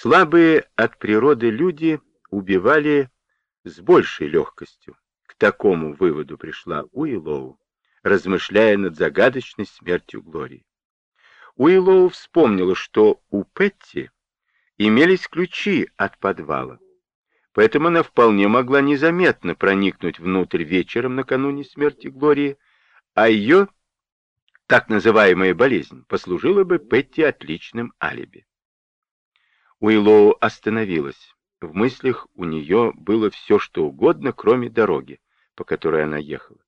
Слабые от природы люди убивали с большей легкостью. К такому выводу пришла Уиллоу, размышляя над загадочной смертью Глории. Уиллоу вспомнила, что у Петти имелись ключи от подвала, поэтому она вполне могла незаметно проникнуть внутрь вечером накануне смерти Глории, а ее так называемая болезнь послужила бы Петти отличным алиби. Уиллоу остановилась. В мыслях у нее было все, что угодно, кроме дороги, по которой она ехала.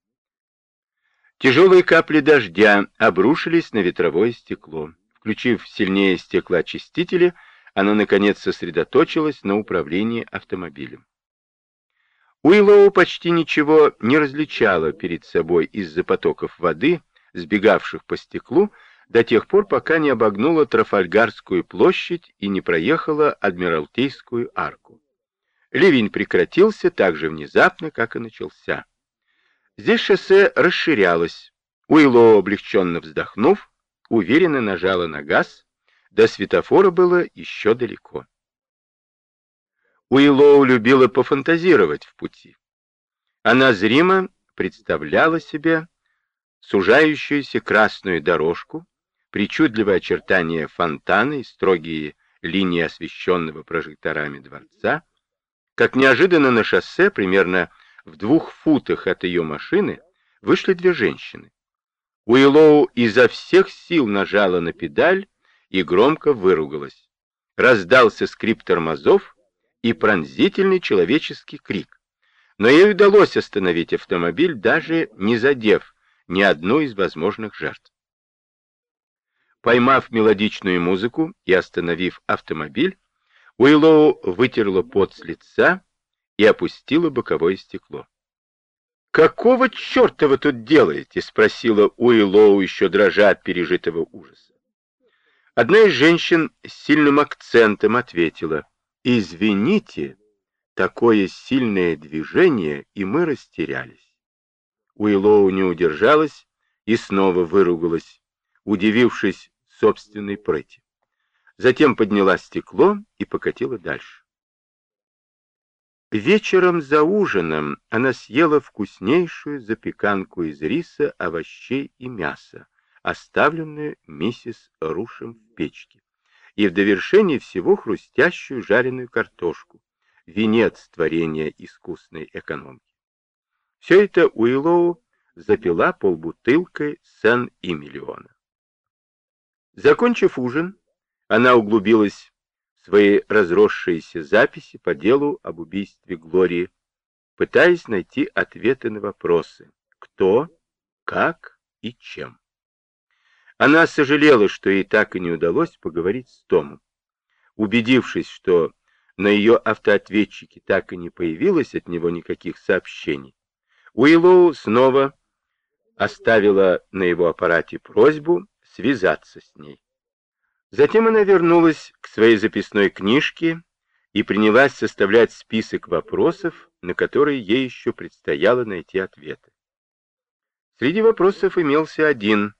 Тяжелые капли дождя обрушились на ветровое стекло. Включив сильнее стеклоочистители, она, наконец, сосредоточилась на управлении автомобилем. Уиллоу почти ничего не различала перед собой из-за потоков воды, сбегавших по стеклу, до тех пор, пока не обогнула Трафальгарскую площадь и не проехала Адмиралтейскую арку. Ливень прекратился так же внезапно, как и начался. Здесь шоссе расширялось. Уиллоу, облегченно вздохнув, уверенно нажала на газ. До светофора было еще далеко. Уиллоу любила пофантазировать в пути. Она зримо представляла себе сужающуюся красную дорожку, причудливые очертания фонтана и строгие линии освещенного прожекторами дворца, как неожиданно на шоссе, примерно в двух футах от ее машины вышли две женщины. Уиллоу изо всех сил нажала на педаль и громко выругалась. Раздался скрип тормозов и пронзительный человеческий крик. Но ей удалось остановить автомобиль, даже не задев ни одну из возможных жертв. Поймав мелодичную музыку и остановив автомобиль, Уиллоу вытерла пот с лица и опустила боковое стекло. «Какого черта вы тут делаете?» — спросила Уиллоу, еще дрожа от пережитого ужаса. Одна из женщин с сильным акцентом ответила, «Извините, такое сильное движение, и мы растерялись». Уиллоу не удержалась и снова выругалась, удивившись собственной прыти. Затем подняла стекло и покатила дальше. Вечером за ужином она съела вкуснейшую запеканку из риса, овощей и мяса, оставленную миссис Рушем в печке, и в довершении всего хрустящую жареную картошку, венец творения искусной экономки. Все это Уиллоу запила полбутылкой Сен-Эмилиона. Закончив ужин, она углубилась свои разросшиеся записи по делу об убийстве Глории, пытаясь найти ответы на вопросы «кто», «как» и «чем». Она сожалела, что ей так и не удалось поговорить с Томом. Убедившись, что на ее автоответчике так и не появилось от него никаких сообщений, Уиллоу снова оставила на его аппарате просьбу связаться с ней. Затем она вернулась к своей записной книжке и принялась составлять список вопросов, на которые ей еще предстояло найти ответы. Среди вопросов имелся один,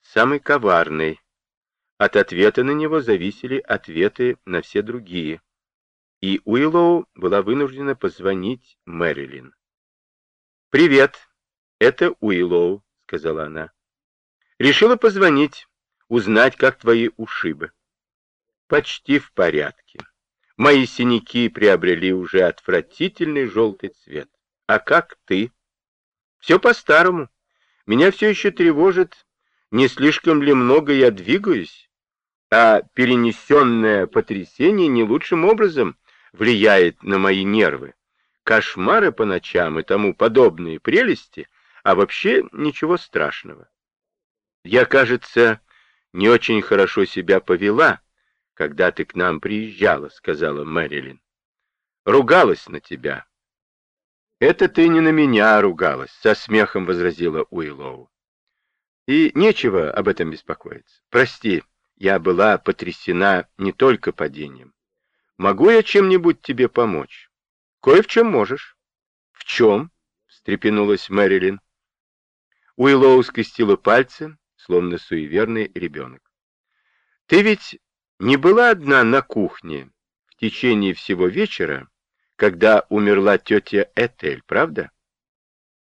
самый коварный. От ответа на него зависели ответы на все другие. И Уиллоу была вынуждена позвонить Мэрилин. «Привет, это Уиллоу», — сказала она. «Решила позвонить узнать, как твои ушибы. Почти в порядке. Мои синяки приобрели уже отвратительный желтый цвет. А как ты? Все по-старому. Меня все еще тревожит, не слишком ли много я двигаюсь, а перенесенное потрясение не лучшим образом влияет на мои нервы. Кошмары по ночам и тому подобные прелести, а вообще ничего страшного. Я, кажется, не очень хорошо себя повела, когда ты к нам приезжала, сказала Мэрилин. Ругалась на тебя. Это ты не на меня ругалась, со смехом возразила Уиллоу. И нечего об этом беспокоиться. Прости, я была потрясена не только падением. Могу я чем-нибудь тебе помочь? Кое в чем можешь. В чем? встрепенулась Мэрилин. Уиллоу скрестила пальцы, словно суеверный ребенок. «Ты ведь не была одна на кухне течение всего вечера, когда умерла тетя Этель, правда?